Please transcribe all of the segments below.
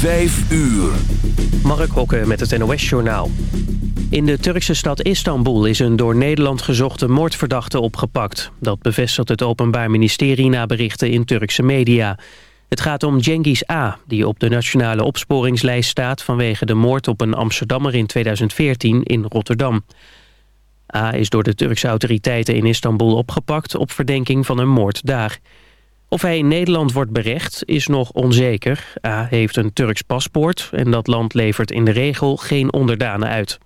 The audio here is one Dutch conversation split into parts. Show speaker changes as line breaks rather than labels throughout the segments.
Vijf uur.
Mark Hokke met het NOS-journaal. In de Turkse stad Istanbul is een door Nederland gezochte moordverdachte opgepakt. Dat bevestigt het Openbaar Ministerie na berichten in Turkse media. Het gaat om Cengiz A., die op de nationale opsporingslijst staat... vanwege de moord op een Amsterdammer in 2014 in Rotterdam. A. is door de Turkse autoriteiten in Istanbul opgepakt... op verdenking van een moord daar. Of hij in Nederland wordt berecht is nog onzeker. A heeft een Turks paspoort en dat land levert in de regel geen onderdanen uit.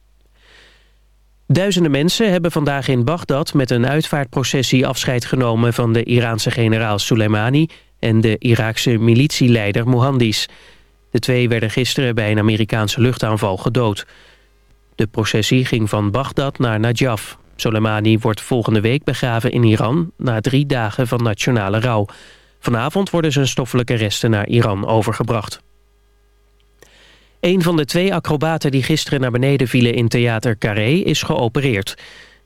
Duizenden mensen hebben vandaag in Bagdad met een uitvaartprocessie afscheid genomen van de Iraanse generaal Soleimani en de Iraakse militieleider Mohandis. De twee werden gisteren bij een Amerikaanse luchtaanval gedood. De processie ging van Bagdad naar Najaf. Soleimani wordt volgende week begraven in Iran... na drie dagen van nationale rouw. Vanavond worden zijn stoffelijke resten naar Iran overgebracht. Een van de twee acrobaten die gisteren naar beneden vielen in Theater Carré is geopereerd.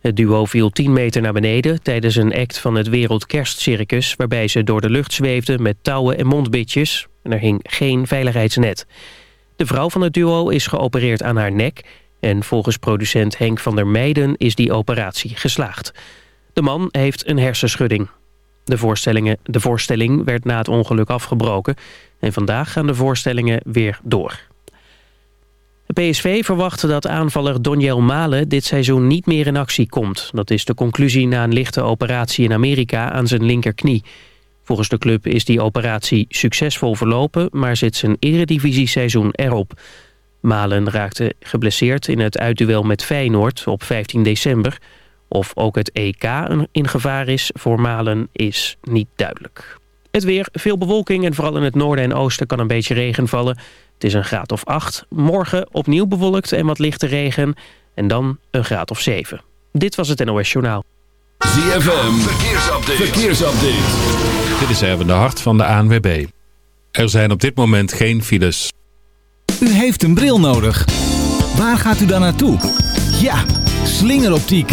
Het duo viel 10 meter naar beneden tijdens een act van het Wereldkerstcircus... waarbij ze door de lucht zweefden met touwen en mondbitjes. En er hing geen veiligheidsnet. De vrouw van het duo is geopereerd aan haar nek... En volgens producent Henk van der Meijden is die operatie geslaagd. De man heeft een hersenschudding. De, voorstellingen, de voorstelling werd na het ongeluk afgebroken... en vandaag gaan de voorstellingen weer door. De PSV verwacht dat aanvaller Donjel Malen dit seizoen niet meer in actie komt. Dat is de conclusie na een lichte operatie in Amerika aan zijn linkerknie. Volgens de club is die operatie succesvol verlopen... maar zit zijn eredivisie-seizoen erop... Malen raakte geblesseerd in het uitduel met Feyenoord op 15 december. Of ook het EK in gevaar is voor Malen is niet duidelijk. Het weer, veel bewolking en vooral in het noorden en oosten kan een beetje regen vallen. Het is een graad of 8. Morgen opnieuw bewolkt en wat lichte regen. En dan een graad of 7. Dit was het NOS Journaal.
ZFM, verkeersupdate. verkeersupdate.
Dit is even de hart van de ANWB. Er zijn op dit moment geen files.
U heeft een bril nodig. Waar gaat u dan naartoe? Ja, slingeroptiek.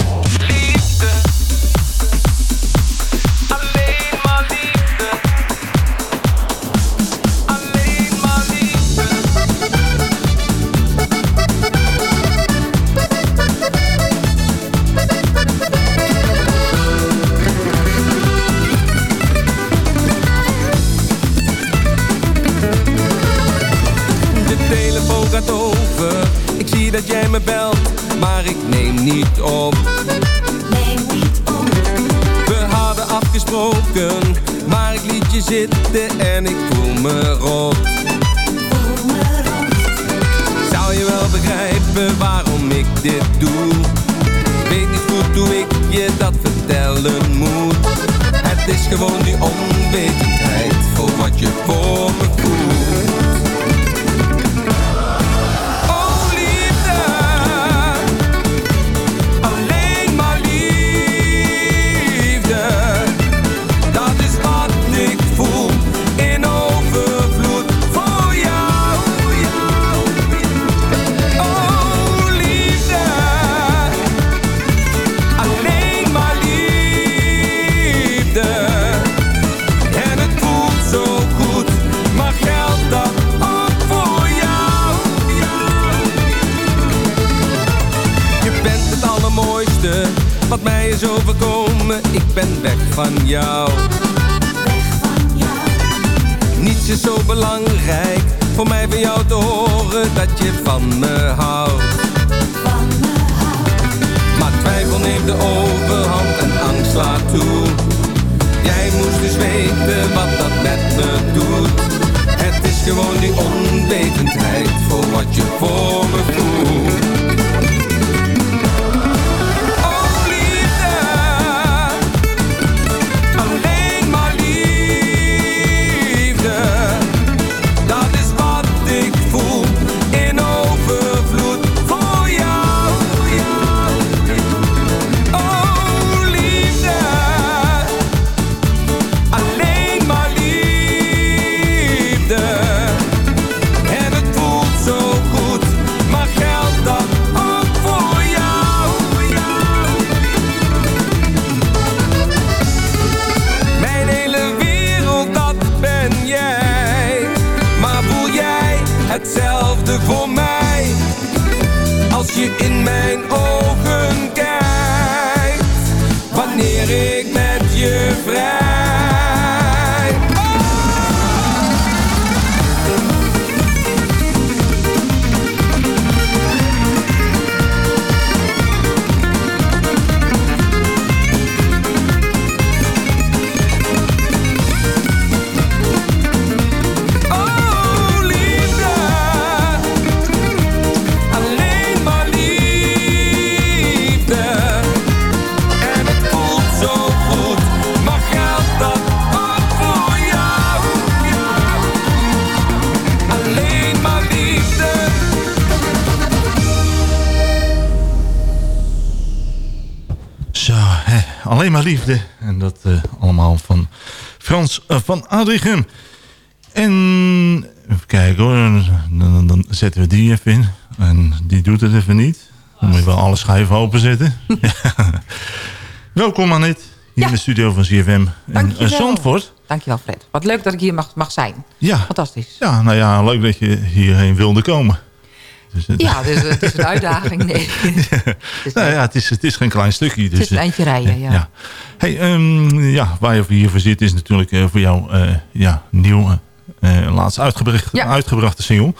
Dat jij me belt, maar ik neem niet op.
Neem niet op.
We hadden afgesproken
maar ik liet je zitten en ik voel me rot. Zou je wel begrijpen waarom ik dit doe? Weet niet goed hoe ik je dat vertellen moet. Het is gewoon die onwetendheid voor wat je voor me overkomen. Ik ben weg van jou. Niets is zo belangrijk voor mij van jou te horen dat je van me houdt. Maar twijfel neemt de overhand en angst slaat toe. Jij moest dus weten wat dat met me doet. Het is gewoon die onwetendheid voor wat je voor me voelt. Alleen maar liefde. En dat
eh, allemaal van Frans eh, van Adrichem. En even kijken hoor, dan, zetten we die even in. En die doet het even niet. Dan moet je wel alle schijven openzetten. Ja. Welkom Annette, hier
Ja.
in de studio van CFM.
Dankjewel.
eh, Zandvoort.
Dankjewel Fred. Wat leuk dat ik hier mag, mag zijn.
Ja.
Fantastisch.
ja, nou ja, leuk dat je hierheen wilde komen. Dus, het-
Ja, dus, het is een uitdaging. Nee. Het is,
Nou ja, het is, het is geen klein stukje. Dus,
het is een eindje rijden, ja.
Hey, ehm, ja, waar je hier voor zit is natuurlijk eh, voor jou eh, ja, nieuw, eh, laatst uitgebracht,
Ja.
uitgebrachte single.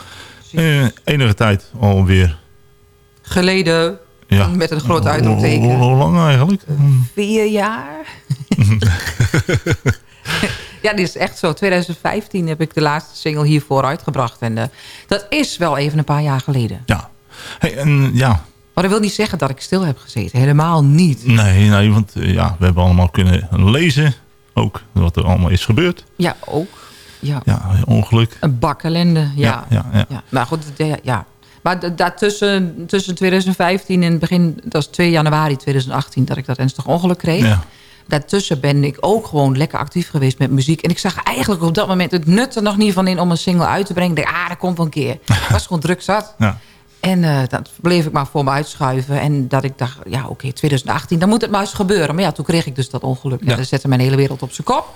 Eh, enige tijd alweer.
Geleden,
Ja.
met een groot uitroepteken.
Hoe, hoe lang eigenlijk?
Vier jaar? ja, dit is echt zo. 2015 heb ik de laatste single hiervoor uitgebracht. En eh, dat is wel even een paar jaar geleden.
Ja. Hey, en, ja,
Maar dat wil niet zeggen dat ik stil heb gezeten. Helemaal niet.
nee, nee, want eh, ja, we hebben allemaal kunnen lezen. Ook wat er allemaal is gebeurd.
Ja, ook. Ja.
Ja, ongeluk.
Een bak ellende, ja.
Ja, ja, ja.
Ja, maar goed, ja. Maar da- daartussen tussen 2015 en het begin, dat was 2 januari 2018, dat ik dat ernstig ongeluk kreeg.
Ja.
Daartussen ben ik ook gewoon lekker actief geweest met muziek. En ik zag eigenlijk op dat moment het nut er nog niet van in om een single uit te brengen. Ik dacht, ah, dat komt wel een keer. Ik was gewoon druk zat.
Ja.
En eh, dat bleef ik maar voor me uitschuiven. En dat ik dacht, ja oké, 2018, dan moet het maar eens gebeuren. Maar ja, toen kreeg ik dus dat ongeluk. Ja.
Ja.
dat zette mijn hele wereld op zijn kop.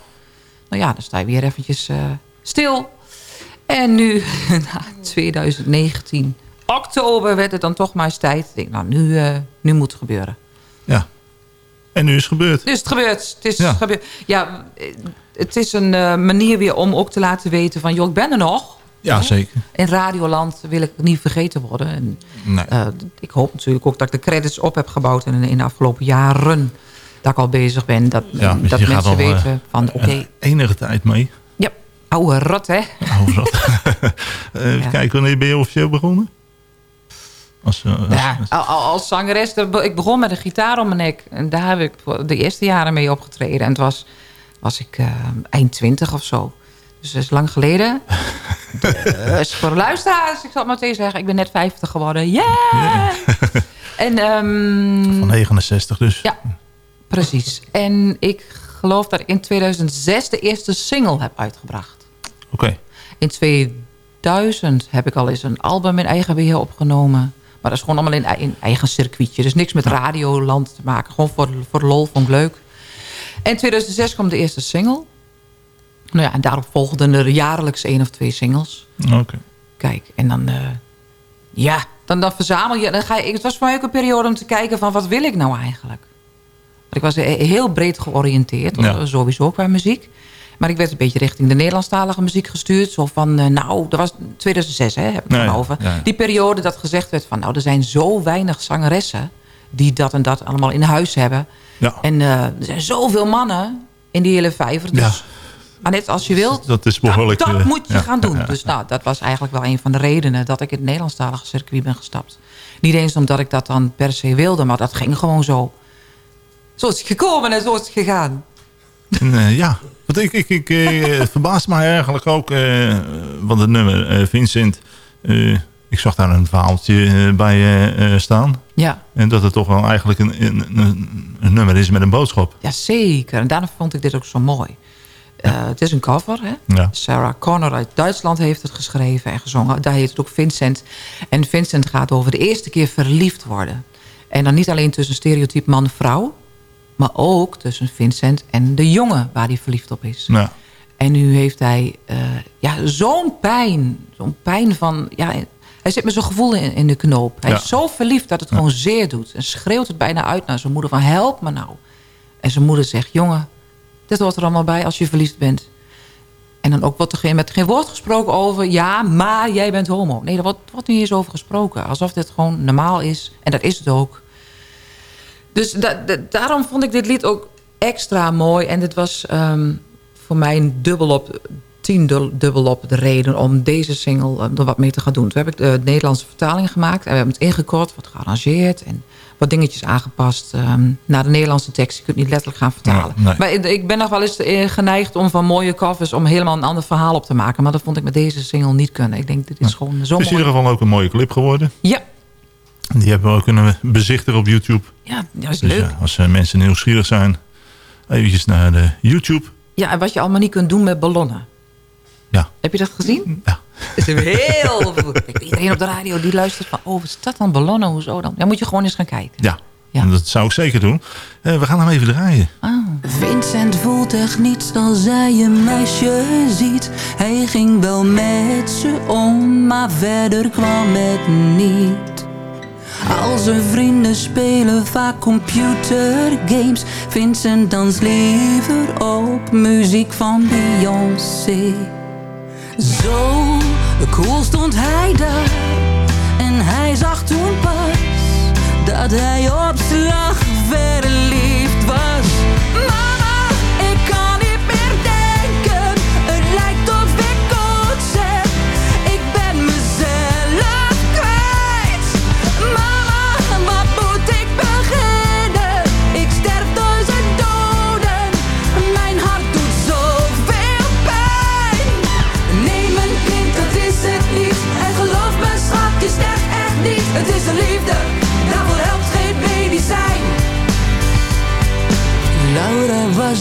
Nou ja, dan sta je weer eventjes eh, stil. En nu, na 2019, oktober werd het dan toch maar eens tijd. Ik denk, nou, nu, eh, nu moet het gebeuren.
ja. En nu is het gebeurd.
Dus het gebeurt. Het is
Ja.
gebeurd. Ja, eh, het is een eh, manier weer om ook te laten weten van... joh, ik ben er nog.
Ja, zeker.
In Radioland wil ik niet vergeten worden. En,
Nee.
eh, ik hoop natuurlijk ook dat ik de credits op heb gebouwd in, in de afgelopen jaren. dat ik al bezig ben. Dat,
Ja,
dat mensen
al,
weten van oké,
enige tijd mee.
ja, oude rat hè.
Zo. Eh, even
Ja.
kijken, wanneer ben je officieel begonnen? Als, eh, als-
Ja, als zangeres, ik begon met een gitaar om mijn nek. En daar heb ik de eerste jaren mee opgetreden. En het was, was ik eh, eind twintig of zo. Dus dat is lang geleden. dus voor de luisteraars, ik zal het maar tegen zeggen. Ik ben net 50 geworden. Yeah! En, ehm,
van 69 dus.
Ja, precies. En ik geloof dat ik in 2006 de eerste single heb uitgebracht.
Oké.
In 2000 heb ik al eens een album in eigen beheer opgenomen. Maar dat is gewoon allemaal in, ei- in eigen circuitje. Dus niks met radioland te maken. Gewoon voor, voor lol, vond ik leuk. En in 2006 kwam de eerste single. Nou ja, en daarop volgden er jaarlijks één of twee singles.
Oké.
Kijk, en dan... eh, ja, dan, dan verzamel je... Dan ga je het was voor mij ook een periode om te kijken van... wat wil ik nou eigenlijk? Want ik was he- heel breed georiënteerd.
Ja.
Sowieso qua muziek. Maar ik werd een beetje richting de Nederlandstalige muziek gestuurd. Zo van, eh, nou, dat was 2006, hè, heb ik het over.
ja.
Die periode dat gezegd werd van... nou, er zijn zo weinig zangeressen... die dat en dat allemaal in huis hebben.
Ja.
En eh, er zijn zoveel mannen in die hele vijver. Dus,
Ja.
Annette, als je wilt...
Dat is behoorlijk...
Dat,
eh,
moet je gaan doen. Dus nou, dat was eigenlijk wel een van de redenen dat ik in het Nederlandstalige circuit ben gestapt. Niet eens omdat ik dat dan per se wilde, maar dat ging gewoon zo. Zo is het gekomen en zo is het gegaan.
En, eh, ja, want ik, ik, ik eh, het verbaast mij eigenlijk ook, eh want het nummer eh, Vincent, eh, ik zag daar een verhaaltje eh, bij eh, eh, staan.
Ja,
En dat het toch wel eigenlijk een, een, een, een nummer is met een boodschap.
ja, zeker. En daarom vond ik dit ook zo mooi. Eh, het is een cover. Hè?
Ja.
Sarah Connor uit Duitsland heeft het geschreven en gezongen. Daar heet het ook Vincent. En Vincent gaat over de eerste keer verliefd worden. En dan niet alleen tussen stereotype man-vrouw... maar ook tussen Vincent en de jongen waar hij verliefd op is.
Ja.
En nu heeft hij eh, ja, zo'n pijn. Zo'n pijn van... Ja, hij zit met zijn gevoel in, in de knoop. Hij
Ja.
is zo verliefd dat het gewoon zeer doet. En schreeuwt het bijna uit naar zijn moeder van help me nou. En zijn moeder zegt, jongen, dit hoort er allemaal bij als je verliefd bent. En dan ook wordt er geen, met geen woord gesproken over... ja, maar jij bent homo. Nee, daar wordt, wordt niet eens over gesproken. Alsof dit gewoon normaal is. En dat is het ook. Dus da- da- daarom vond ik dit lied ook extra mooi. En dit was ehm, voor mij een dubbel op, tien dubbel op de reden... om deze single eh, er wat mee te gaan doen. Toen heb ik de Nederlandse vertaling gemaakt. En we hebben het ingekort, wat gearrangeerd... en wat dingetjes aangepast ehm, naar de Nederlandse tekst. Je kunt niet letterlijk gaan vertalen.
Nee.
Maar ik- ben nog wel eens eh, geneigd om van mooie covers... om helemaal een ander verhaal op te maken. Maar dat vond ik met deze single niet kunnen. Ik denk, dit is gewoon zo
Het is in ieder geval ook een mooie clip geworden.
Ja,
Die hebben we ook kunnen bezichtigen op YouTube.
ja, dat is
Dus
leuk.
ja, als eh, mensen nieuwsgierig zijn, eventjes naar de YouTube.
Ja, en wat je allemaal niet kunt doen met ballonnen.
Ja.
Heb je dat gezien?
Ja.
Is heel... Kijk, Iedereen op de radio die luistert van... Oh, wat is dat dan? Ballonnen? Hoezo dan? Dan moet je gewoon eens gaan kijken.
Ja,
Ja.
En dat zou ik zeker doen. Eh, we gaan hem even draaien.
Vincent voelt echt niets als hij een meisje ziet. Hij ging wel met ze om, maar verder kwam het niet. Al zijn vrienden spelen vaak computergames. Vincent dans liever op muziek van Beyoncé. Zo cool stond hij daar. En hij zag toen pas dat hij op slag verliefd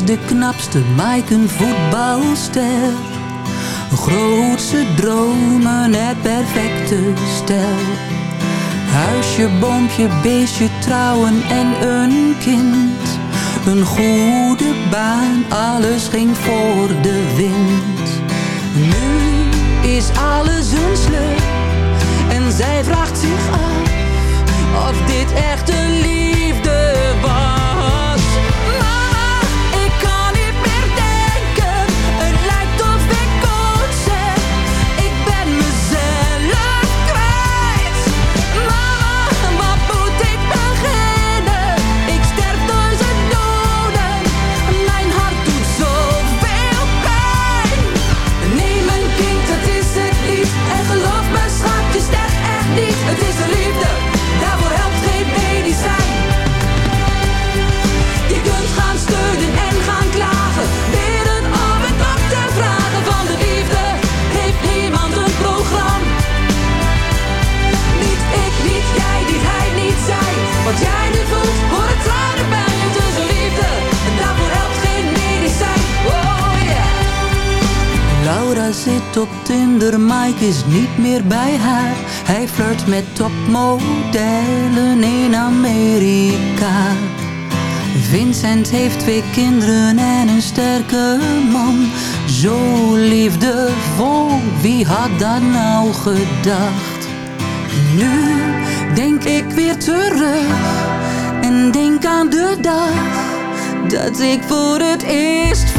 De knapste, Mike een voetbalster. Grootse dromen, het perfecte stel. Huisje, boompje, beestje, trouwen en een kind. Een goede baan, alles ging voor de wind. Nu is alles een sleur en zij vraagt zich af of dit echt een liefde Mike is niet meer bij haar. Hij flirt met topmodellen in Amerika. Vincent heeft twee kinderen en een sterke man. Zo liefdevol, wie had dat nou gedacht? Nu denk ik weer terug en denk aan de dag dat ik voor het eerst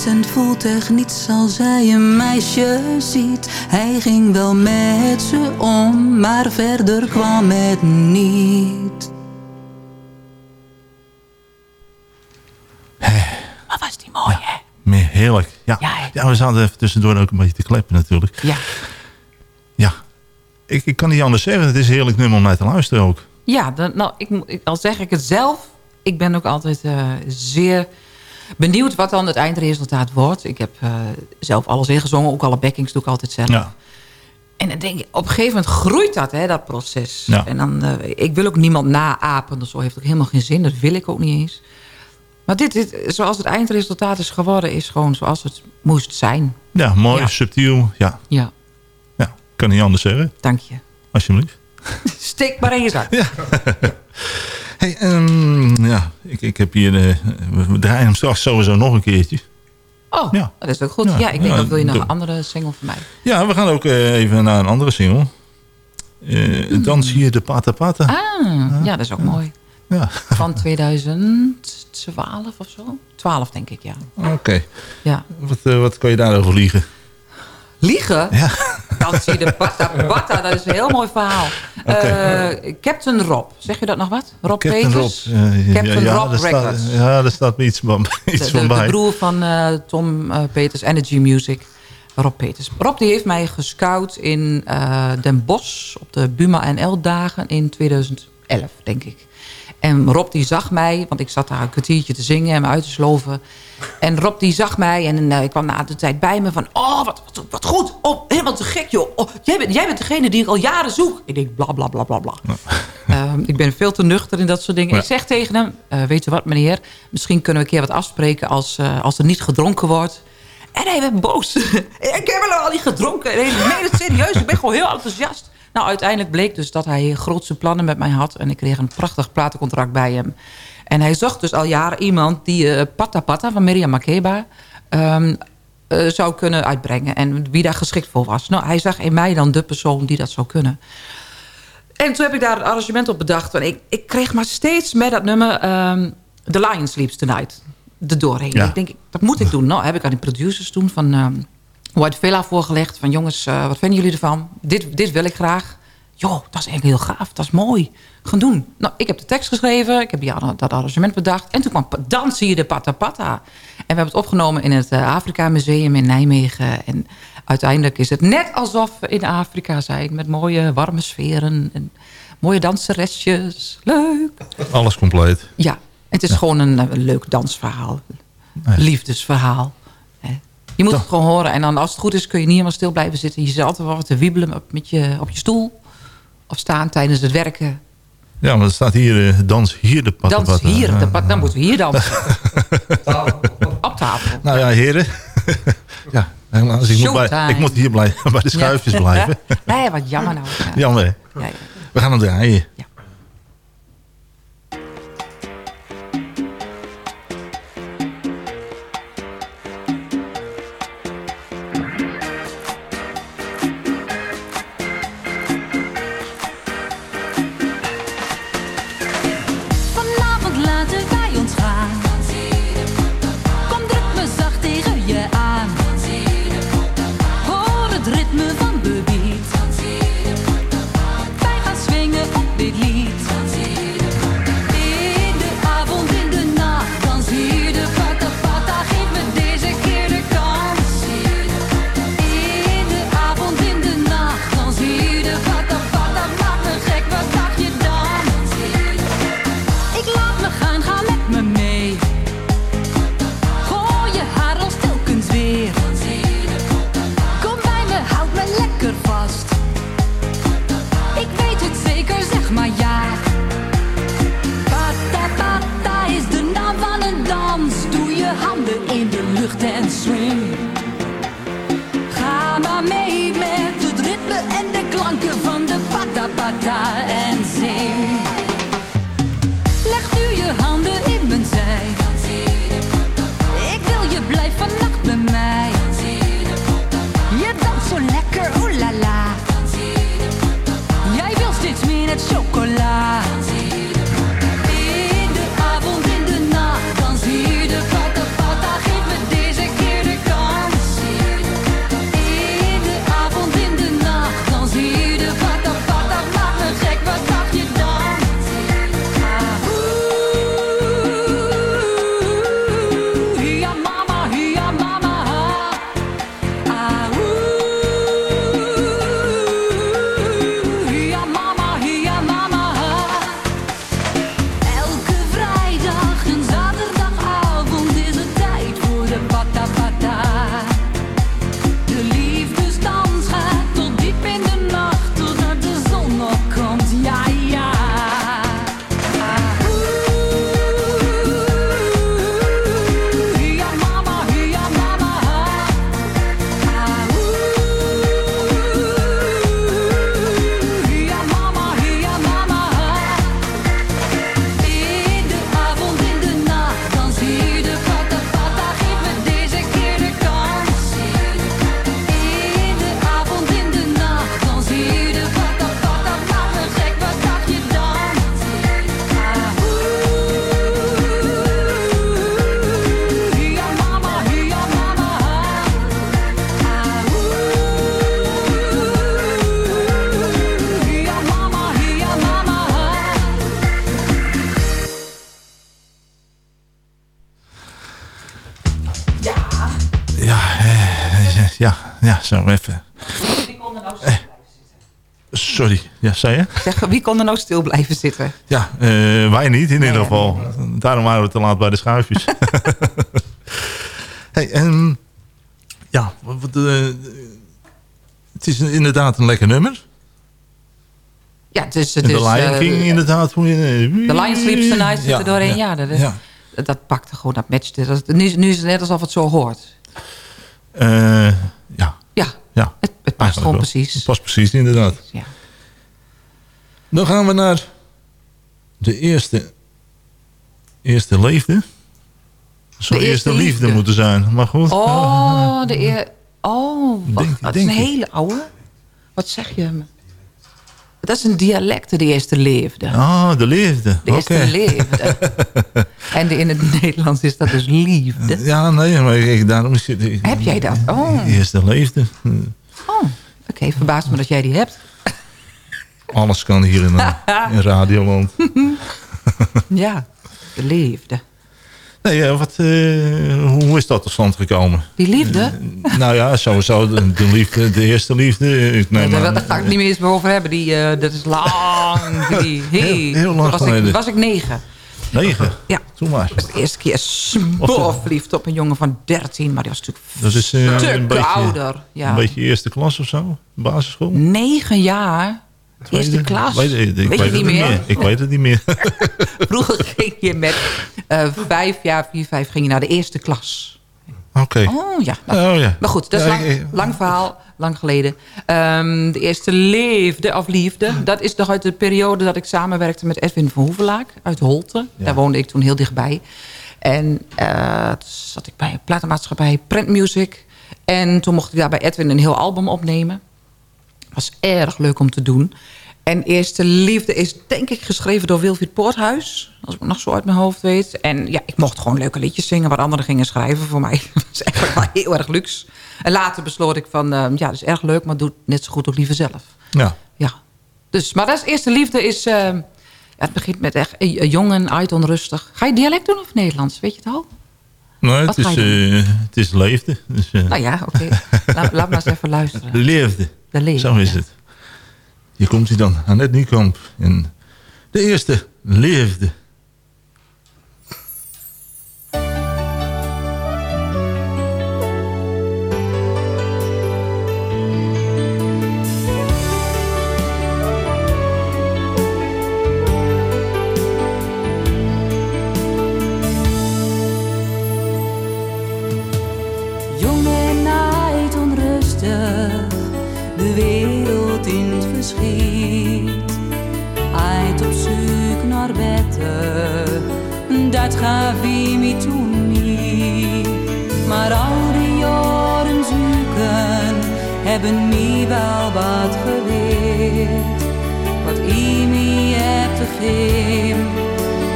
Vincent voelt echt niets als hij een meisje ziet. Hij ging wel met ze om, maar verder kwam het niet.
Wat was die mooi, hè?
Meer heerlijk. Ja. Ja, we zaten even tussendoor ook een beetje te kleppen natuurlijk.
Ja.
Ja. Ik, ik kan niet anders zeggen. Het is een heerlijk nummer om naar te luisteren ook.
Ja, dan, nou, ik, al zeg ik het zelf. Ik ben ook altijd eh, zeer benieuwd wat dan het eindresultaat wordt. Ik heb eh, zelf alles ingezongen. Ook alle backings doe ik altijd zelf.
Ja.
En dan denk ik, op een gegeven moment groeit dat, hè, dat proces.
Ja.
En dan, eh, ik wil ook niemand naapen. Zo heeft ook helemaal geen zin. Dat wil ik ook niet eens. Maar dit, dit, zoals het eindresultaat is geworden, is gewoon zoals het moest zijn.
Ja, mooi,
Ja.
subtiel. Ja.
Ja,
ja, kan niet anders zeggen.
dank je.
Alsjeblieft.
Steek maar in je zak.
Hey, ehm, ja, ik, ik heb hier... eh, we, draaien hem straks sowieso nog een keertje.
Oh,
Ja.
dat is ook goed.
Ja,
Ja, ik denk, dat wil je nog een andere single van mij.
Ja, we gaan ook eh, even naar een andere single. Eh Dans hier de Pata Pata.
Ah, ja, dat is ook mooi.
Ja,
Van 2012 of zo? 12 denk ik, ja.
oké.
ja.
Wat, wat kan je daarover liegen?
Liegen?
Ja.
Dan zie je de Bata Bata, dat is een heel mooi verhaal. Eh, Captain Rob, zeg je dat nog wat? Rob
Captain
Peters?
Rob.
Captain
ja,
Rob
daar staat,
Records.
ja, daar staat me iets van, iets
de,
van
de,
bij.
de broer van eh, Tom eh, Peters, Energy Music. Rob Peters. Rob die heeft mij gescout in Den Bosch op de Buma NL dagen in 2011, denk ik. En Rob die zag mij, want ik zat daar een kwartiertje te zingen en me uit te sloven. En Rob die zag mij en eh, ik kwam na de tijd bij me van... Oh, wat, wat, wat goed. Oh, helemaal te gek, joh. Oh, jij, bent, jij bent degene die ik al jaren zoek. Ik denk bla, bla, bla, bla, bla. Ehm, ik ben veel te nuchter in dat soort dingen.
Ja.
Ik zeg tegen hem, eh, weet je wat meneer... misschien kunnen we een keer wat afspreken als, eh, als er niet gedronken wordt. En hij werd boos. ik heb al niet gedronken. Nee, het serieus. Ik ben gewoon heel enthousiast. Nou, uiteindelijk bleek dus dat hij grootste plannen met mij had. En ik kreeg een prachtig platencontract bij hem. En hij zocht dus al jaren iemand die eh Pata Pata van Miriam Makeba... ehm, eh, zou kunnen uitbrengen. En wie daar geschikt voor was. Nou, hij zag in mij dan de persoon die dat zou kunnen. En toen heb ik daar een arrangement op bedacht. En ik, ik kreeg maar steeds met dat nummer... ehm The Lion Sleeps Tonight. Er doorheen.
Ja.
Ik denk, dat moet ik doen. Nou, heb ik aan die producers toen van ehm, White Villa voorgelegd. Van jongens, eh, wat vinden jullie ervan? Dit, dit wil ik graag. Joh, dat is eigenlijk heel gaaf. Dat is mooi. Gaan doen. Nou, ik heb de tekst geschreven. Ik heb die, dat arrangement bedacht. En toen kwam Dan zie je de Pata Pata. En we hebben het opgenomen in het eh, Afrika Museum in Nijmegen. En uiteindelijk is het net alsof we in Afrika zijn. Met mooie warme sferen. En mooie danseresjes. Leuk.
Alles compleet.
Ja, het is gewoon een, eh, leuk dansverhaal. Liefdesverhaal. Je moet het gewoon horen. En dan als het goed is kun je niet helemaal stil blijven zitten. Je zit altijd wel wat te wiebelen op, met je, op je stoel. Of staan tijdens het werken.
Ja, maar er staat hier, eh, dans hier de Pata
Dans hier. De pa- dan moeten we hier dansen. op tafel.
Nou ja, heren. ja, helaas, ik, moet bij, ik moet hier blijven, bij de schuifjes
Ja.
blijven.
Nee, wat jammer nou. Ja.
Jammer.
ja.
We gaan hem draaien.
Ja.
Zo
even. Eh, sorry, ja, zei je?
Zeg, wie kon er nou stil blijven zitten?
Ja, eh, wij niet in ieder geval. Daarom waren we te laat bij de schuifjes. hey, en ja, wat, eh, het is inderdaad een lekker nummer.
Ja, het is...
De
is,
Lion
eh,
King inderdaad. hoe je-
The Lion Sleeps Tonight zit
Ja,
er doorheen.
ja,
Ja, dat,
ja.
dat, dat pakte gewoon, dat matchte. Dat, nu, nu is het net alsof het zo hoort.
Eh, ja.
Het, het past gewoon precies.
Het past precies, inderdaad.
Ja.
Dan gaan we naar de eerste, eerste liefde. Het zou
De
eerste,
eerste
liefde.
liefde.
moeten zijn, maar goed.
Oh, de eer... Oh,
Denk-
een
ik.
hele oude. Wat zeg je? Dat is een dialect, de eerste leefde.
Ah, de liefde.
De eerste
Oké.
leefde. en de, in het Nederlands is dat dus liefde.
Ja, nee, maar ik, daarom is het... ik-
Heb jij dat? Oh,
Eerste liefde.
oh. oké. verbaast me dat jij die hebt.
Alles kan hier in, in Radioland.
ja, de leefde.
Nee, eh, wat, eh, hoe is dat tot stand gekomen?
Die liefde?
nou ja, sowieso de, de liefde, de eerste liefde. Ik neem
daar,
aan-
daar ga ik niet meer eens meer over hebben. Die, eh, dat is lang. Die, hey,
Heel- heel lang
was
geleden.
Ik, was ik negen.
Negen?
Ja.
Toen maar.
Was de eerste keer spoor verliefd op een jongen van 13. Maar die was natuurlijk
Dat is eh,
stuk
een beetje,
ouder. Ja.
Een beetje eerste klas of zo? Basisschool?
Negen jaar. Eerste
Tweede?
klas.
Weet, ik
weet,
het
niet meer?
Ik weet het niet meer.
Vroeger ging je met eh, vijf jaar, vier, vijf, ging je naar de eerste klas.
Oké.
Oh ja. Nou,
Oh, ja.
Maar goed, dat is lang, lang verhaal, lang geleden. Ehm, de eerste leefde of liefde, dat is nog uit de periode dat ik samenwerkte met Edwin van Hoevelaak uit Holte. Daar woonde ik toen heel dichtbij. En eh, toen zat ik bij een platenmaatschappij Print Music. En toen mocht ik daar bij Edwin een heel album opnemen. Was erg leuk om te doen. En Eerste Liefde is denk ik geschreven door Wilfried Poorthuis. Als ik het nog zo uit mijn hoofd weet. En ja, ik mocht gewoon leuke liedjes zingen... wat anderen gingen schrijven voor mij. Dat is eigenlijk wel heel erg luxe. En later besloot ik van... eh, ja, dat is erg leuk, maar doe het net zo goed ook liever zelf.
Ja.
Ja. Dus, maar dat is Eerste Liefde is... eh, ja, het begint met echt eh, jong en uit onrustig. Ga je dialect doen of Nederlands? Weet je het al?
Nee, het is, eh, het is leefde. Dus, eh,
Nou ja, oké. laat, laat maar eens even luisteren.
de leefde.
De leefde.
Zo is het. Hier komt hij dan, Annette Niekamp. En de eerste leefde.
Me toen niet. Maar al die jaren zoeken hebben me wel wat geleerd. Wat ik me heb te geven,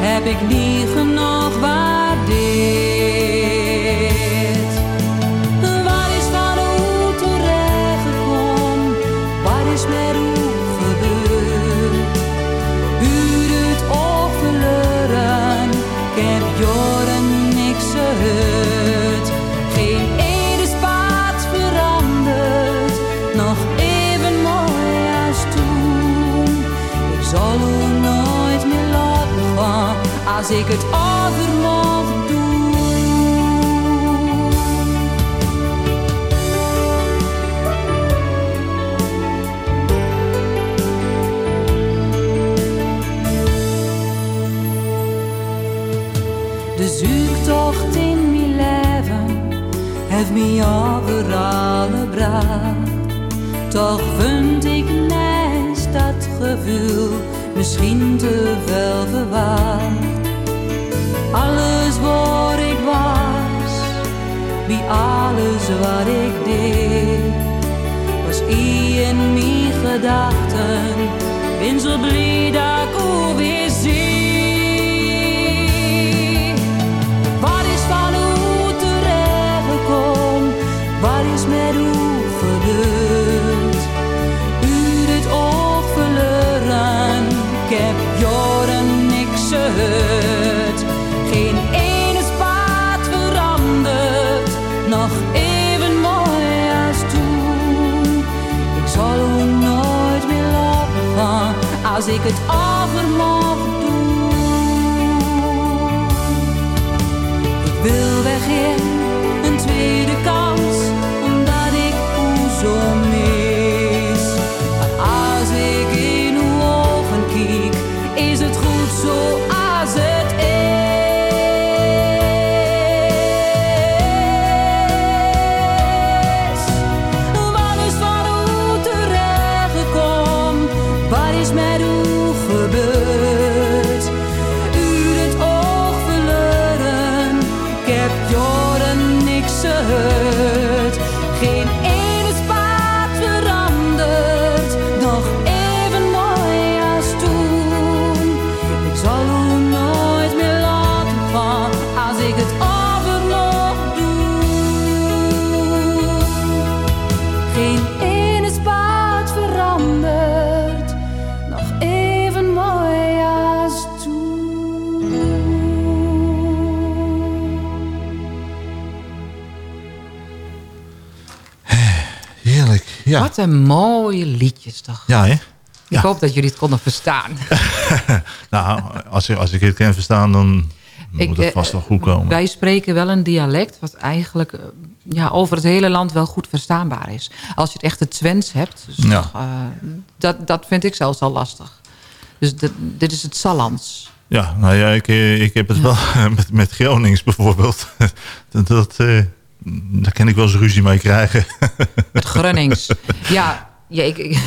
heb ik niet genoeg waardeerd. Ik het over mocht doen. De zoektocht in mijn leven heeft me overal gebracht. Toch vind ik naast dat gevoel misschien te veel verwacht. Alles wat ik deed, was in mijn gedachten. Ben zo blij dat ik u weer zie. Wat is van hoe terechtgekomen? Wat is met hoe gebeurd? U het oog verloren, ik heb jaren niks. Als ik het over mocht doen. Ik wil weg in
ja.
Wat een mooie liedjes toch?
Ja, hè?
Ik hoop dat jullie het konden verstaan.
Nou, als, ik- als ik het kan verstaan, dan
Ik,
moet het
eh,
vast wel goed komen.
Wij spreken wel een dialect wat eigenlijk eh, ja, over het hele land wel goed verstaanbaar is. Als je het echt het Twents hebt, dus
Ja.
toch, eh, dat, dat vind ik zelfs al lastig. Dus dit, dit is het Sallands.
Ja, nou ja, ik, eh, ik heb het wel met, met Gronings bijvoorbeeld. dat, dat, eh, daar kan ik wel eens ruzie mee krijgen.
Het Grunnings. ja, ja ik, ik,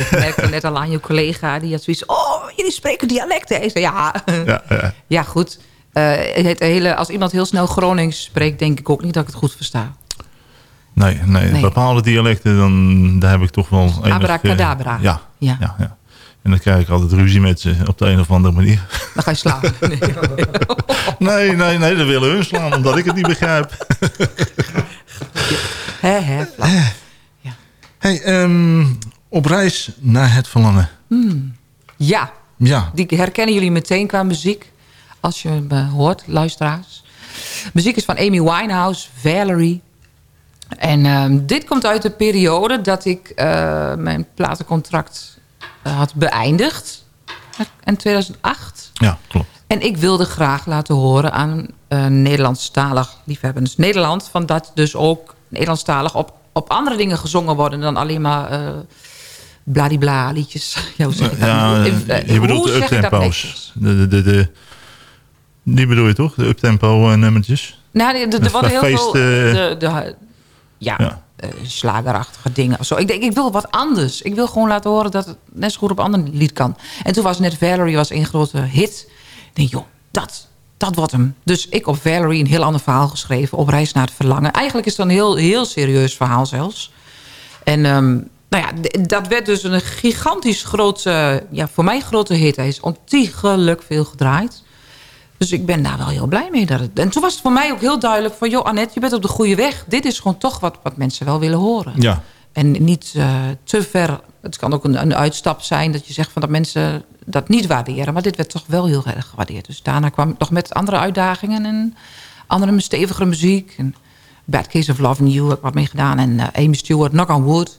ik merkte net al aan je collega. Die had zoiets Oh, jullie spreken dialecten. Ik zei, ja.
ja, ja.
ja, goed. Eh, het hele, als iemand heel snel Gronings spreekt... denk ik ook niet dat ik het goed versta.
Nee, nee,
Nee.
bepaalde dialecten, dan, daar heb ik toch wel... enig, eh, Ja.
ja.
Ja, En dan krijg ik altijd ruzie met ze op de een of andere manier.
Dan ga je slapen. Nee.
Nee, nee, nee, dan willen hun slaan, omdat ik het niet begrijp.
Hè, hè, flauw.
Hey, ehm, op reis naar het verlangen.
Hmm. Ja,
Ja,
die herkennen jullie meteen qua muziek. Als je hem eh, hoort, luisteraars. Muziek is van Amy Winehouse, Valerie. En ehm, dit komt uit de periode dat ik eh, mijn platencontract had beëindigd. In 2008.
ja, klopt.
En ik wilde graag laten horen aan uh, Nederlandstalig liefhebbers. Nederland, van dat dus ook Nederlandstalig op, op andere dingen gezongen worden... dan alleen maar eh bladibla liedjes. Ja, hoe zeg ik dat?
Ja,
Eh,
je bedoelt de
dat
uptempo's. De, de, de, de, die bedoel je toch? De uptempo eh, nummertjes?
Nou, er-
De
worden heel
feest,
veel...
eh,
de, de, ja,
Ja.
Uh, slagerachtige dingen of zo. Ik denk, ik wil wat anders. Ik wil gewoon laten horen dat het net zo goed op een ander lied kan. En toen was net Valerie was een grote hit. Ik denk, joh, dat, dat wordt hem. Dus ik op Valerie een heel ander verhaal geschreven. Op reis naar het verlangen. Eigenlijk is het een heel, heel serieus verhaal zelfs. En um, nou ja, dat werd dus een gigantisch grote, ja, voor mij grote hit. Hij is ontiegelijk veel gedraaid. Dus ik ben daar wel heel blij mee. Dat het, en toen was het voor mij ook heel duidelijk van... joh, Annette, je bent op de goede weg. Dit is gewoon toch wat, wat mensen wel willen horen.
Ja.
En niet uh, te ver... Het kan ook een, een, uitstap zijn dat je zegt van dat mensen dat niet waarderen. Maar dit werd toch wel heel erg gewaardeerd. Dus daarna kwam ik nog met andere uitdagingen... en andere stevigere muziek. En Bad Case of Love and You heb ik wat mee gedaan. En uh, Amy Stewart, Knock on Wood.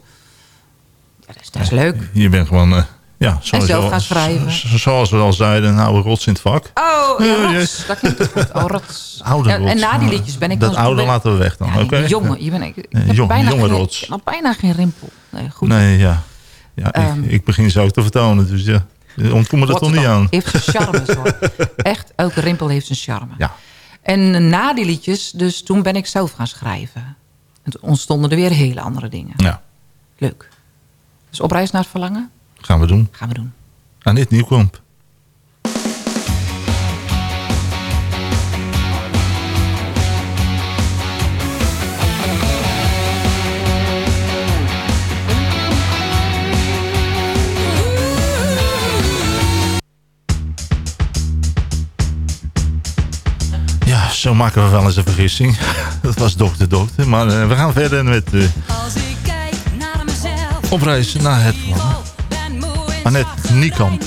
Ja, dat, is, dat is leuk.
Je bent gewoon... Uh, ja,
zoals, en zelf gaan schrijven.
Zoals we al zeiden, een oude rots in het vak.
Oh, ja, rots. Dat klinkt goed. Oh, rots.
Oude rots.
En na die liedjes ben ik...
Dat oude laten we weg dan,
ja,
oké. Okay.
Jongen, je ben, ik, ik heb
Jong,
bijna
jonge
geen,
rots.
Ik heb bijna geen rimpel. Nee, goed.
Nee, ja. ja um, ik, ik, begin ze ook te vertonen, dus ja. Ontkomen er toch niet aan.
Heeft zijn charme, hoor. Echt, elke rimpel heeft zijn charme.
Ja.
En na die liedjes, dus toen ben ik zelf gaan schrijven. En toen ontstonden er weer hele andere dingen.
Ja.
Leuk. Dus op reis naar het verlangen?
Gaan we doen.
Gaan we doen.
Annette Nieuwkomp. Ja, zo maken we wel eens een vergissing. Dat was dokter dokter. Maar uh, we gaan verder met... Uh, op reis naar het verlangen. Annette Niekamp.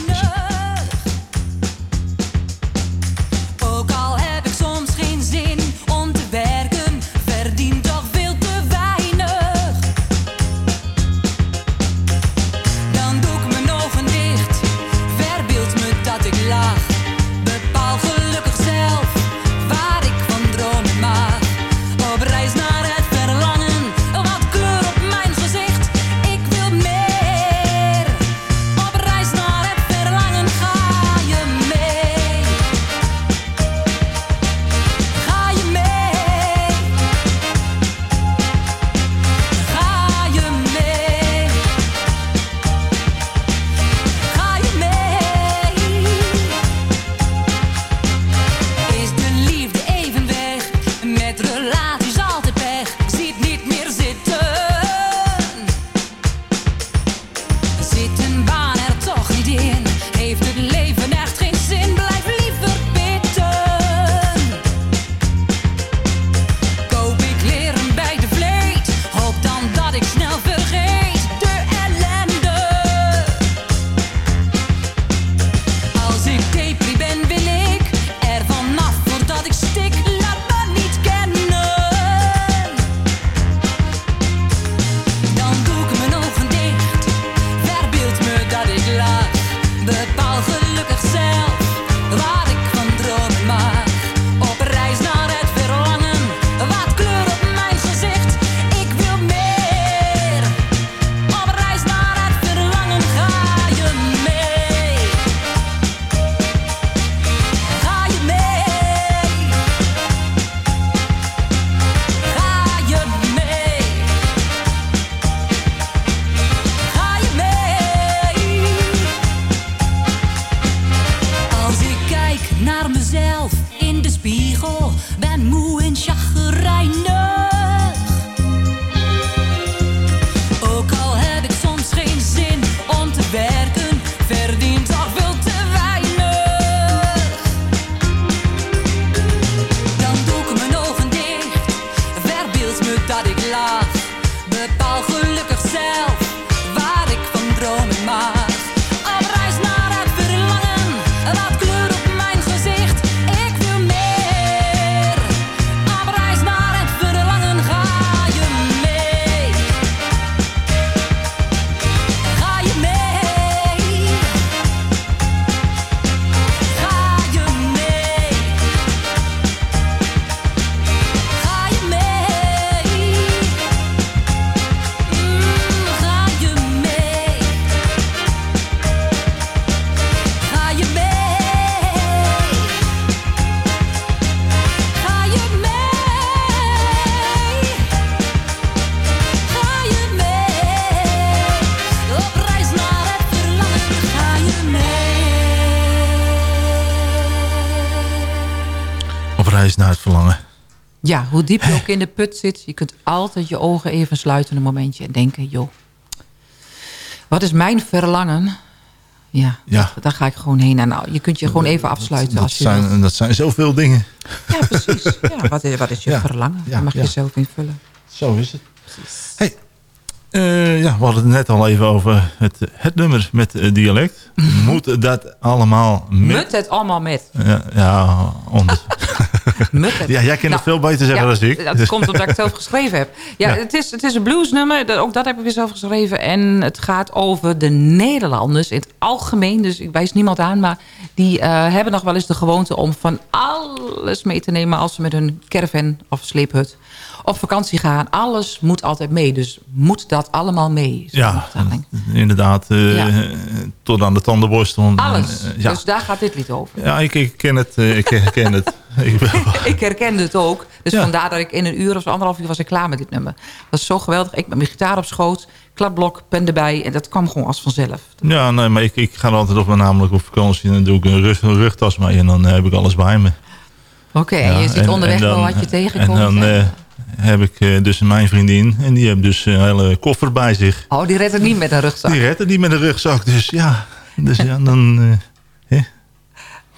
Ja, hoe diep je ook in de put zit... je kunt altijd je ogen even sluiten een momentje... en denken, joh, wat is mijn verlangen? Ja,
Ja.
daar ga ik gewoon heen. En nou, je kunt je gewoon even afsluiten
Dat
als je wilt.
zijn, dat zijn zoveel dingen.
Ja, precies. Ja, wat, is, wat is je
Ja.
verlangen?
Ja,
Dat mag je zelf invullen.
Zo is het. Hey, eh, ja, we hadden het net al even over het, het nummer met eh, dialect. Moet dat allemaal met?
Mut het allemaal met.
Ja, ja, anders.
Mut het.
ja jij kan het veel beter zeggen
Ja,
dan ik.
Dat komt omdat ik het zelf geschreven heb. Ja,
Ja.
Het, is, het is een bluesnummer. Dat, ook dat heb ik weer zelf geschreven. En het gaat over de Nederlanders in het algemeen. Dus ik wijs niemand aan. Maar die eh, hebben nog wel eens de gewoonte om van alles mee te nemen... als ze met hun caravan of sleephut op vakantie gaan. Alles moet altijd mee. Dus moet dat allemaal mee?
Ja, inderdaad. eh,
Ja.
tot aan de tandenborstel.
Alles.
Eh, ja.
Dus daar gaat dit lied over.
ja, ik, ik ken het. eh, ik herken het. Ik
herkende het ook. Dus
Ja.
vandaar dat ik in een uur of anderhalf uur was ik klaar met dit nummer. Dat is zo geweldig. Ik met mijn gitaar op schoot, kladblok, pen erbij. En dat kwam gewoon als vanzelf.
ja, nee, maar ik, ik ga er altijd op, namelijk op vakantie. En dan doe ik een, rug, een rugtas mee. En dan heb ik alles bij me.
Oké, en je ziet onderweg wel wat je tegenkomt.
En dan heb ik eh, dus mijn vriendin. En die heeft dus een hele koffer bij zich.
oh, die redt het niet met een rugzak.
Die redt het niet met een rugzak. Dus ja, dus ja dan... eh,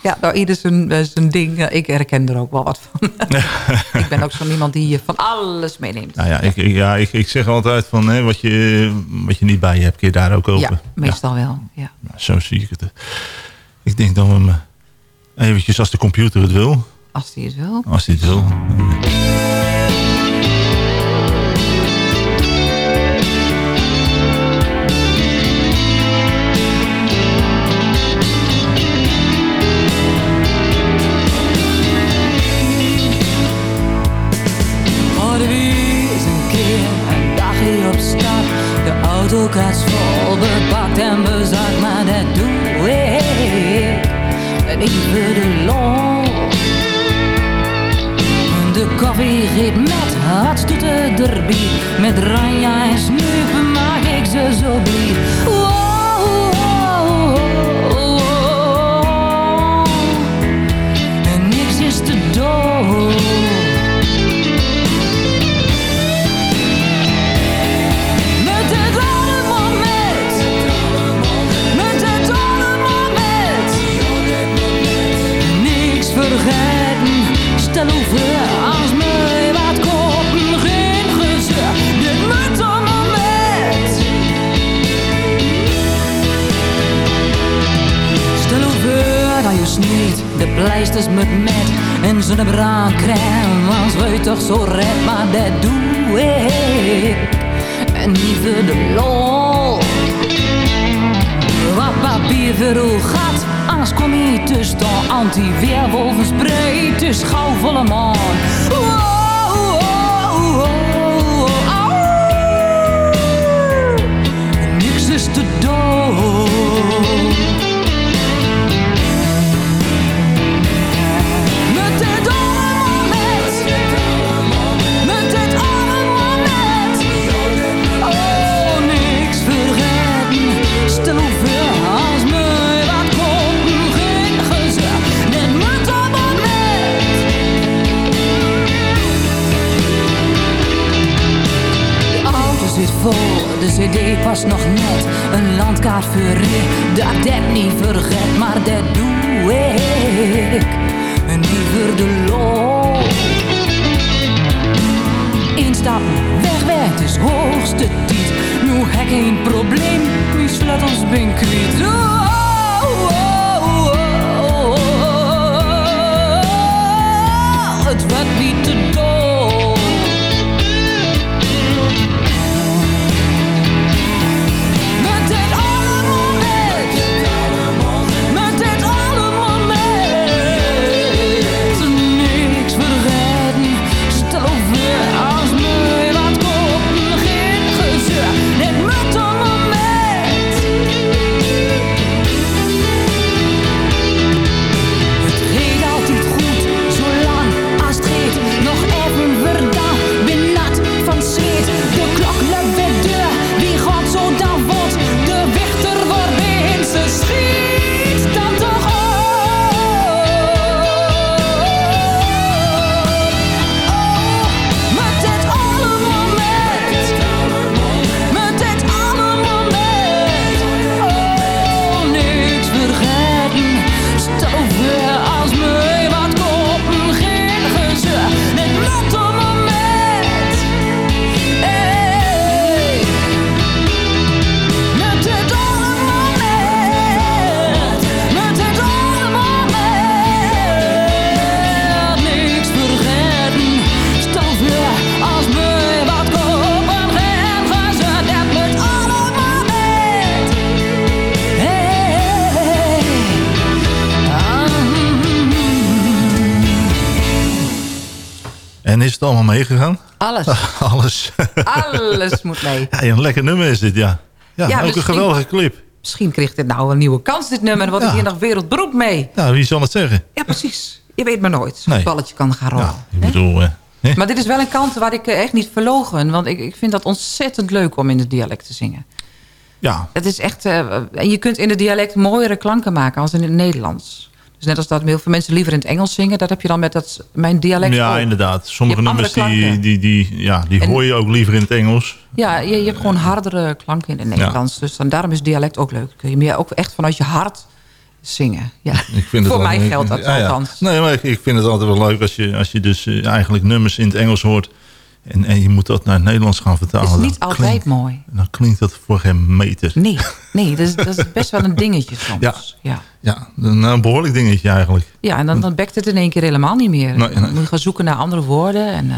Ja, nou, ieder zijn, eh, zijn ding. Ik herken er ook wel wat van. ik ben ook zo iemand die van alles meeneemt.
nou ja, ik, ja ik, ik zeg altijd van hè, wat, je, wat je niet bij je hebt, kun je daar ook over.
Ja, meestal wel. Ja.
Nou, zo zie ik het. Ik denk dat we hem eventjes als de computer het wil.
Als die het wil.
Als hij het wil.
Autokast vol bepakt en bezakt, maar dat doe ik. En ik wil de lol. De koffie geeft met hartstoeten erbij. Met ranja en snuipen maak ik ze zo blij. Pleisters met met en zonnebrandcrème als we toch zo red, maar dat doe ik en niet voor de lol. Wat papier voor gaat, anders kom je staan. Anti-weerwolven spray, is gauw volle man. Niks is te dood. De cd past nog net. Een landkaart voor dat dat niet vergeet, maar dat doe ik. En niet voor de lol. Instappen, weg, weg, het is hoogste tijd. Nu heb ik geen probleem, wie sleutels ben kwijt. Oh, oh, oh. Het wordt niet te dol. Allemaal
meegegaan?
Alles.
Alles.
Alles moet mee.
Ja, een lekker nummer is dit, ja. Ja,
Ja,
ook een geweldige clip.
Misschien kreeg dit nou een nieuwe kans, dit nummer. Dan word ik
Ja.
hier nog wereldberoemd mee.
Nou, wie zal het zeggen?
Ja, precies. Je weet maar nooit.
Nee.
balletje kan gaan rollen.
Ja, ik bedoel... eh, hè?
Maar dit is wel een kant waar ik eh, echt niet verlogen. Want ik, ik vind dat ontzettend leuk om in het dialect te zingen.
ja,
Het is echt... eh, en je kunt in het dialect mooiere klanken maken als in het Nederlands. Dus net als dat heel veel mensen liever in het Engels zingen... dat heb je dan met dat, mijn dialect
ja
ook.
inderdaad. Sommige nummers die, die, die, ja, die
En-
hoor je ook liever in het Engels.
Ja, je, je hebt gewoon hardere klanken in het Nederlands. Dus dan, daarom is dialect ook leuk. Kun je meer ook echt vanuit je hart zingen. Ja.
Ik vind
Voor mij geldt dat
ja, ja.
althans.
Nee, maar ik, ik vind het altijd wel leuk als je, als je dus eh, eigenlijk nummers in het Engels hoort. En, en je moet dat naar het Nederlands gaan vertalen.
Het is niet
Dan
altijd
klinkt-
mooi.
Dan klinkt dat voor geen meter.
Nee, nee dat, is, dat is best wel een dingetje soms.
Ja.
ja.
Ja, een, een behoorlijk dingetje eigenlijk.
Ja, en dan, dan bekt het in één keer helemaal niet meer.
Nee,
Dan moet je gaan zoeken naar andere woorden. En, eh,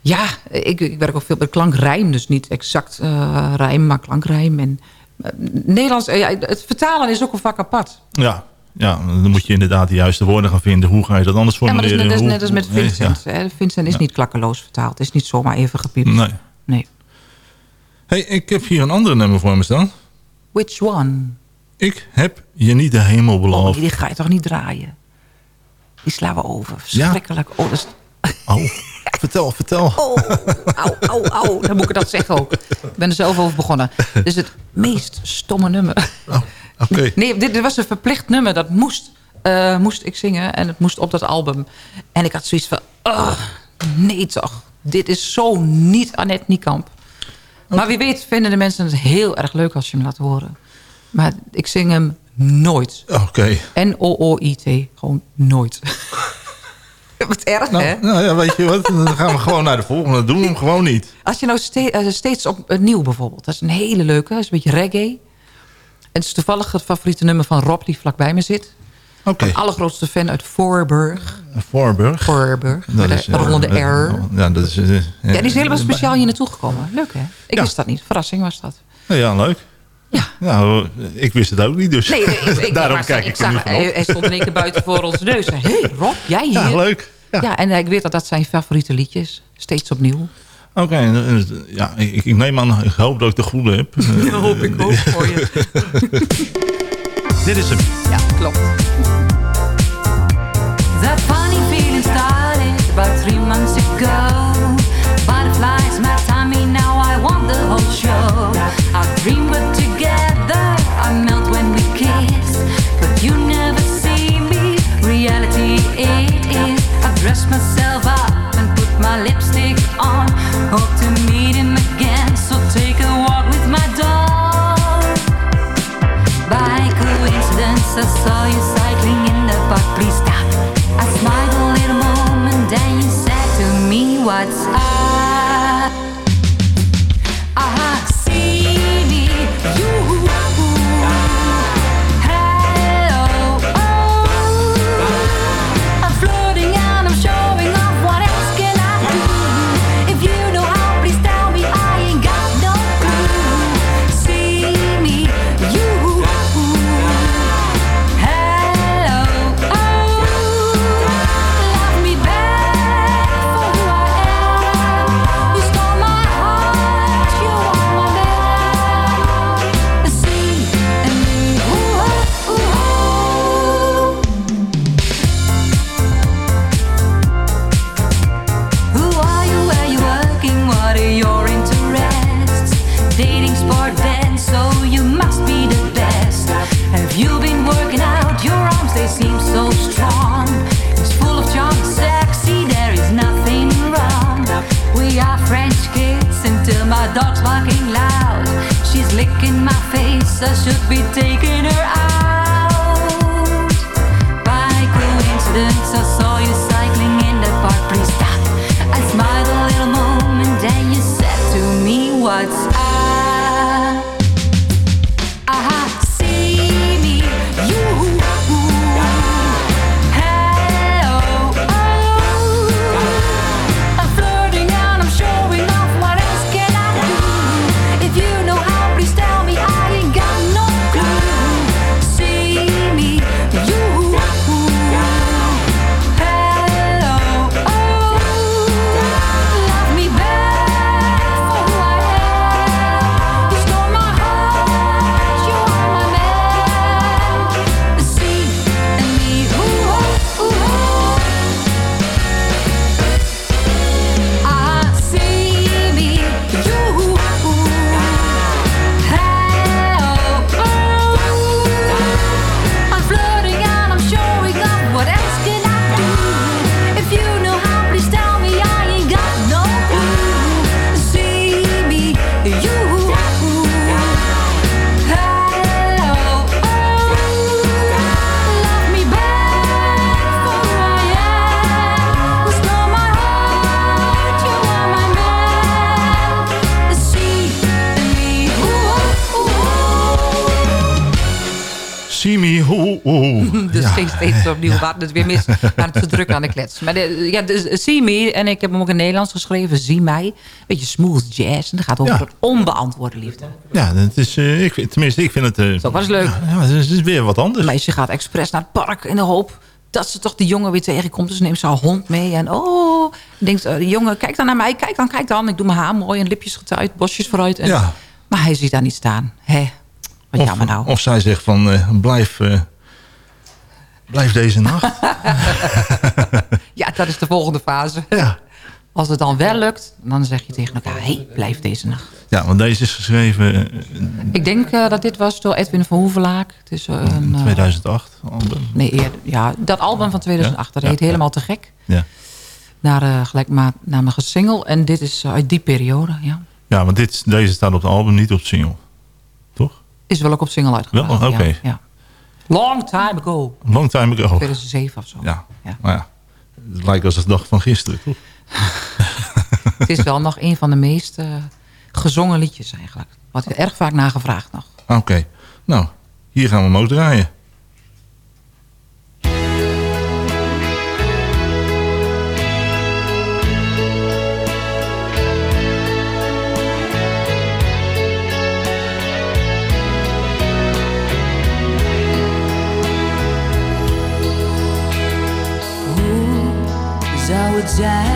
ja, ik, ik werk ook veel met klankrijm. Dus niet exact eh, rijm, maar klankrijm. En, eh, Nederlands, eh, ja, het vertalen is ook een vak apart.
Ja, ja, dan moet je inderdaad de juiste woorden gaan vinden. Hoe ga je dat anders
Ja, maar dat is,
formuleren?
net- dat is net als met Vincent. Vincent is
Ja.
niet klakkeloos vertaald. Het is niet zomaar even gepiept.
Nee.
Nee.
Hey, ik heb hier een andere nummer voor me staan.
Which one?
Ik heb je niet de hemel
Oh,
beloofd.
die ga je toch niet draaien? Die slaan we over. Verschrikkelijk. Oh, dat is...
Oh, vertel, vertel.
Oh, au, au, au. Dan moet ik dat zeggen ook. Ik ben er zelf over begonnen. Dit is het meest stomme nummer.
Oké.
Nee, dit, dit was een verplicht nummer. Dat moest, eh, moest ik zingen. En het moest op dat album. En ik had zoiets van... "Ugh, nee toch. Dit is zo niet Annette Niekamp. Maar wie weet vinden de mensen het heel erg leuk als je hem laat horen. Maar ik zing hem nooit.
Oké.
N-O-O-I-T. Gewoon nooit. Wat erg, hè?
Nou, nou ja, weet je wat? Dan gaan we gewoon naar de volgende. Dan doen we hem gewoon niet.
Als je nou eh, steeds op het nieuw bijvoorbeeld. Dat is een hele leuke. Dat is een beetje reggae. Het is toevallig het favoriete nummer van Rob die vlakbij me zit.
Oké.
Mijn allergrootste fan uit Voorburg.
Voorburg.
Voorburg.
Dat is,
de
eh,
rollende
eh,
R.
Ja, dat is... eh,
Ja, die is helemaal
eh,
speciaal hier naartoe gekomen. Leuk, hè? Ik
Ja.
wist dat niet. Verrassing was dat.
Ja, leuk.
Ja.
Nou, ik wist het ook niet, dus
Nee, ik, ik,
daarom
maar,
kijk ik,
ik
er nu
zag, hij, stond in één keer buiten voor onze neus. Hé, hey, Rob, jij hier?
Ja, leuk. Ja.
Ja, en eh, ik weet dat dat zijn favoriete liedje is. Steeds opnieuw.
Oké, eh, eh, ja, ik, ik neem aan, ik hoop dat ik de goede heb. Eh,
Dat hoop ik ook voor je.
Dit is hem.
Ja, klopt.
That funny feeling started about three months ago. Butterflies, my tummy, now I want the whole show. Myself
opnieuw. Hadden het weer mis. We waren te druk aan de klets. Maar de, ja, dus See Me. En ik heb hem ook in het Nederlands geschreven. Zie mij. Beetje smooth jazz. En dat gaat over het onbeantwoorde liefde.
Ja, het is, eh, ik, tenminste, ik vind het... eh,
Dat was leuk.
Ja, het is, het is weer wat
Het
anders.
meisje gaat expres naar het park in de hoop dat ze toch die jongen weer tegenkomt. Dus neemt ze haar hond mee. En oh, denkt eh, de jongen, kijk dan naar mij. Kijk dan, kijk dan. Ik doe mijn haar mooi en lipjes getuid, bosjes vooruit. En,
Ja.
Maar hij ziet daar niet staan. Hé, wat
Of,
jammer nou.
of zij zegt van, eh, blijf, blijf deze nacht.
Ja, dat is de volgende fase.
ja.
Als het dan wel lukt, dan zeg je tegen elkaar... hé, hey, blijf deze nacht.
ja, want deze is geschreven eh,
Ik denk eh, dat dit was door Edwin van Hoevelaak. Het is een, eh,
2008. album.
nee, eerder, ja, dat album van 2008. Dat
Ja,
heet
ja,
Helemaal te gek.
Ja.
Naar uh, gelijknamige single. En dit is uit die periode, ja.
ja, want dit, deze staat op het album, niet op single. Toch?
Is wel ook op single uitgebracht.
Wel? Oké.
Ja. Long time ago.
Long time ago.
2007 of zo.
Ja,
Ja.
maar ja. Het lijkt als de dag van gisteren, toch?
Het is wel nog een van de meest eh, gezongen liedjes eigenlijk. Wat erg vaak nagevraagd nog.
Oké. Nou, hier gaan we hem ook draaien.
Zou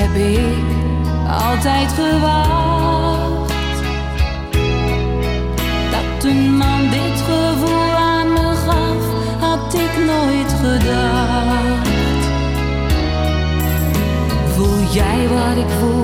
heb ik altijd gewacht. Dat een man dit gevoel aan me gaf, had ik nooit gedacht. Voel jij wat ik voel?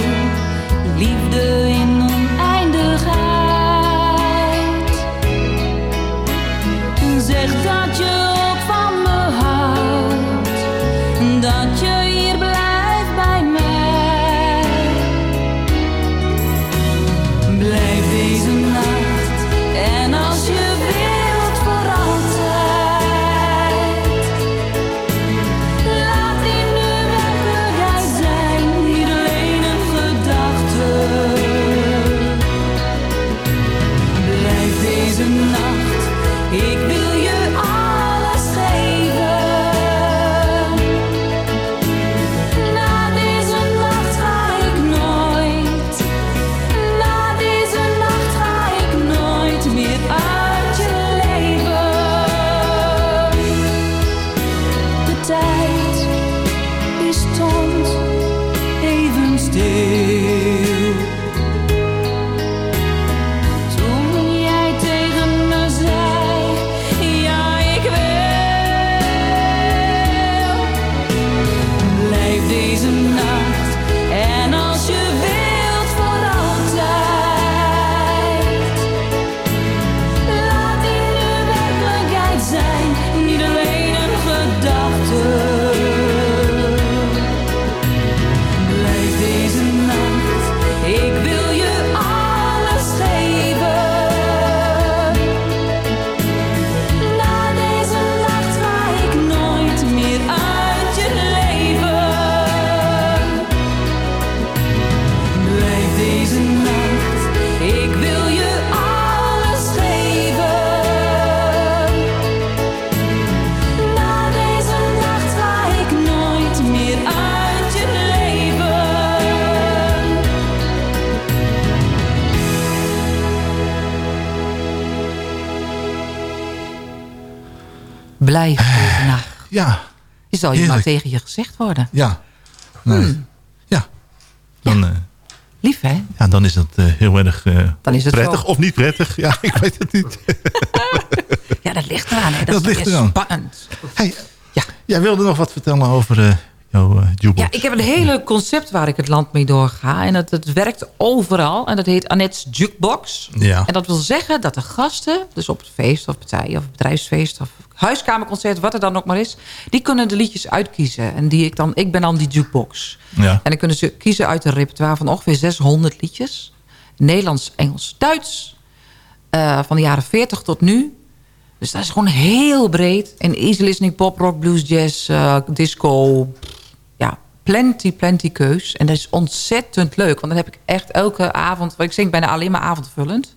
Ja.
Die zal je maar tegen je gezegd worden.
Ja. Nee.
Hmm.
Ja. Dan, eh,
Lief, hè?
ja, dan is dat eh, heel erg eh,
Dan is het
prettig
zo.
of niet prettig. Ja, ik weet het niet.
Ja, dat ligt eraan, hè? Dat,
Dat
is
ligt eraan.
spannend.
Hey, Jij wilde nog wat vertellen over jouw eh jukebox.
Ja, ik heb een hele concept waar ik het land mee doorga. En het, het werkt overal. En dat heet Annette's Jukebox.
Ja.
En dat wil zeggen dat de gasten, dus op het feest of partij of bedrijfsfeest of huiskamerconcert, wat er dan ook maar is, die kunnen de liedjes uitkiezen. En die ik dan, ik ben dan die jukebox.
Ja.
En dan kunnen ze kiezen uit een repertoire van ongeveer 600 liedjes. Nederlands, Engels, Duits. eh, van de jaren 40 tot nu. Dus dat is gewoon heel breed. En easy listening, pop, rock, blues, jazz, eh, disco. Plenty, plenty keus. En dat is ontzettend leuk. Want dan heb ik echt elke avond... want ik zing bijna alleen maar avondvullend.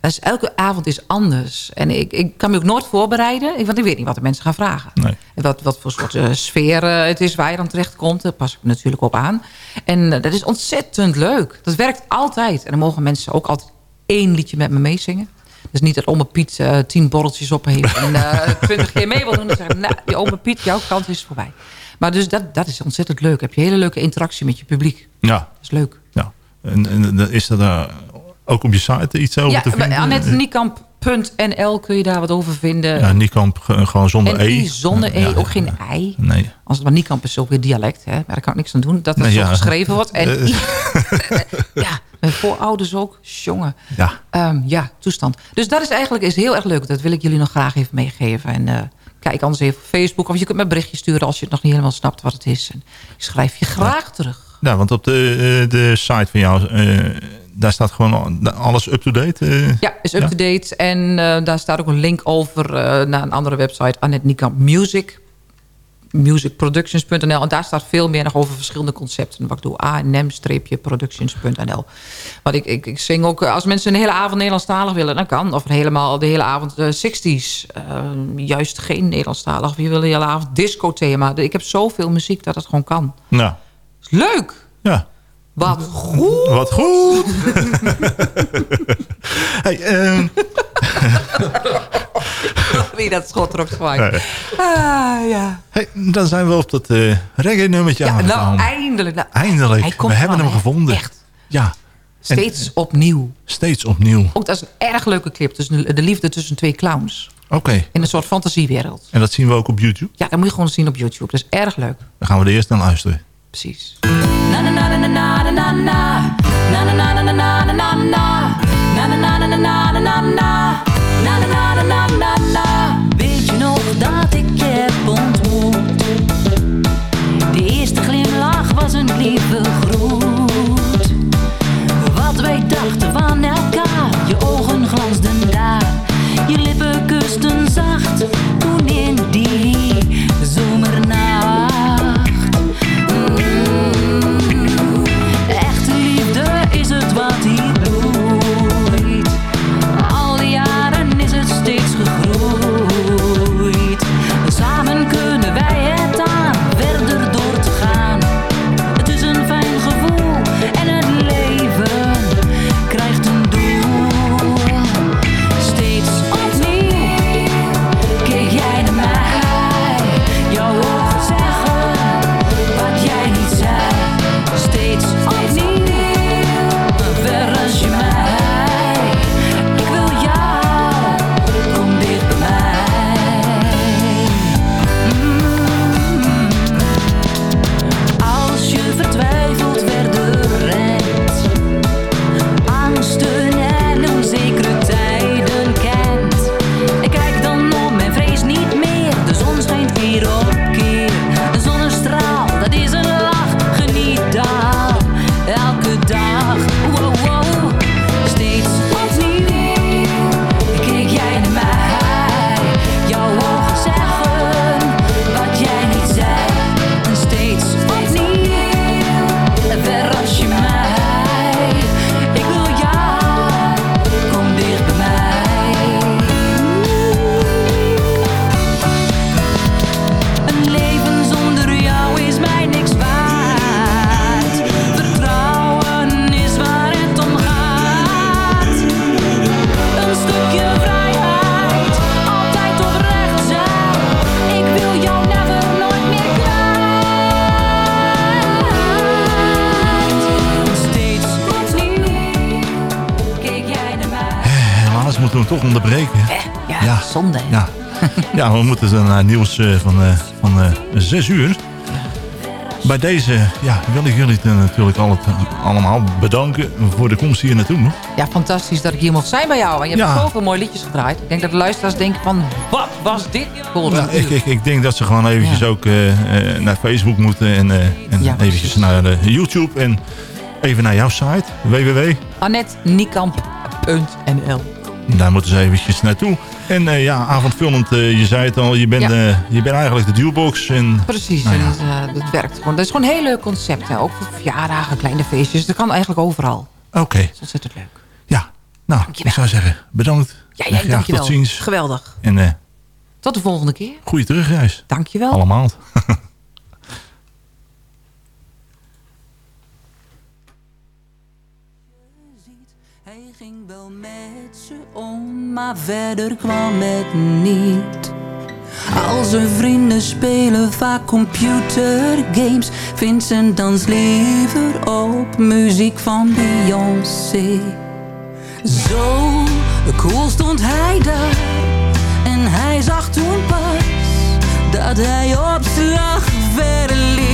Is, elke avond is anders. En ik, ik kan me ook nooit voorbereiden. ik- Want ik weet niet wat de mensen gaan vragen.
Nee.
En wat, wat voor soort eh, sfeer eh, het is waar je dan terechtkomt. Daar pas ik me natuurlijk op aan. En eh, dat is ontzettend leuk. Dat werkt altijd. En dan mogen mensen ook altijd één liedje met me meezingen. Dus niet dat oma Piet tien borreltjes op heeft... en twintig keer mee wil doen. Dan zeggen nou, die oma Piet, jouw kant is voorbij. Maar dus dat, dat is ontzettend leuk. Heb je hele leuke interactie met je publiek.
Ja.
Dat is leuk.
ja. En, en is er daar ook op je site iets over
Ja,
te vinden?
bij AnnetteNiekamp.nl kun je daar wat over vinden.
Ja, Niekamp ge- gewoon zonder
en
E.
I zonder E,
Ja,
ook geen ei.
Nee.
Als het maar Niekamp is ook weer dialect, hè? maar daar kan ik niks aan doen. Dat het
Nee,
zo
ja.
geschreven wordt. En
Eh.
I- ja, mijn voorouders ook. Jongen.
Ja.
Ehm, ja, toestand. Dus dat is eigenlijk is heel erg leuk. Dat wil ik jullie nog graag even meegeven. En eh, kijk anders even op Facebook. Of je kunt me een berichtje sturen als je het nog niet helemaal snapt wat het is. En ik schrijf je graag terug.
Ja, want op de, eh, de site van jou, eh, daar staat gewoon alles up-to-date. eh.
Ja, is up-to-date. En daar staat ook een link over naar een andere website. Annette Niekamp Music. musicproductions.nl. En daar staat veel meer nog over verschillende concepten. Wat ik doe, anm-productions.nl. Want ik, ik, ik zing ook, eh, als mensen een hele avond Nederlandstalig willen, dan kan. Of helemaal de hele avond de 60s. eh, juist geen Nederlandstalig. Of je wil de hele avond disco-thema. Ik heb zoveel muziek dat het gewoon kan.
Nou,
is leuk!
Ja.
Wat goed!
Wat goed! hey, ehm,
Wie dat schot er gemaakt.
Nee.
Ah, ja.
hey, dan zijn we op dat eh reggae-nummertje
Ja,
aangekomen.
nou, eindelijk. Nou,
Eindelijk.
Hij komt
we hebben hem gevonden.
Echt.
Ja. En-
Steeds opnieuw.
Steeds opnieuw.
Ook dat is een erg leuke clip. Dus de liefde tussen twee clowns.
Oké.
In een soort fantasiewereld.
En dat zien we ook op YouTube.
Ja, dat moet je gewoon zien op YouTube. Dat is erg leuk.
Dan gaan we er eerst naar luisteren.
Precies.
Na na na na na na na na. Na na na na na na na na na. Na na na na na na na na na. Na dat ik je
toe toch onderbreken.
Ja,
Ja.
zonde.
Ja, ja we moeten dan naar nieuws eh, van, eh, van eh, 6 uur. Bij deze ja, wil ik jullie natuurlijk al allemaal bedanken voor de komst hier naartoe.
Ja, fantastisch dat ik hier mocht zijn bij jou. En je hebt
Ja.
zoveel mooie liedjes gedraaid. Ik denk dat de luisteraars denken van, wat was dit?
Nou, ik, ik, ik denk dat ze gewoon eventjes ook eh, eh, naar Facebook moeten en, eh, en eventjes naar eh, YouTube en even naar jouw site, www. Daar moeten ze eventjes naartoe. En eh, ja, avondvullend, eh, je zei het al, je bent,
Ja.
eh, je bent eigenlijk de duwbox. En,
Precies,
Nou ja.
het werkt gewoon. Dat is gewoon een heel leuk concept. Hè? Ook voor verjaardagen, kleine feestjes. Dat kan eigenlijk overal.
Oké,
Dat is ontzettend leuk.
ja. Nou, ik zou zeggen, bedankt.
Ja, jij, dankjewel.
tot ziens.
Geweldig.
En
Tot de volgende keer.
goede terugreis.
Dankjewel.
Allemaal.
om, maar verder kwam het niet. Al zijn vrienden spelen vaak computergames. Vincent dans liever op muziek van Beyoncé. Zo cool stond hij daar. En hij zag toen pas dat hij op slag verliefd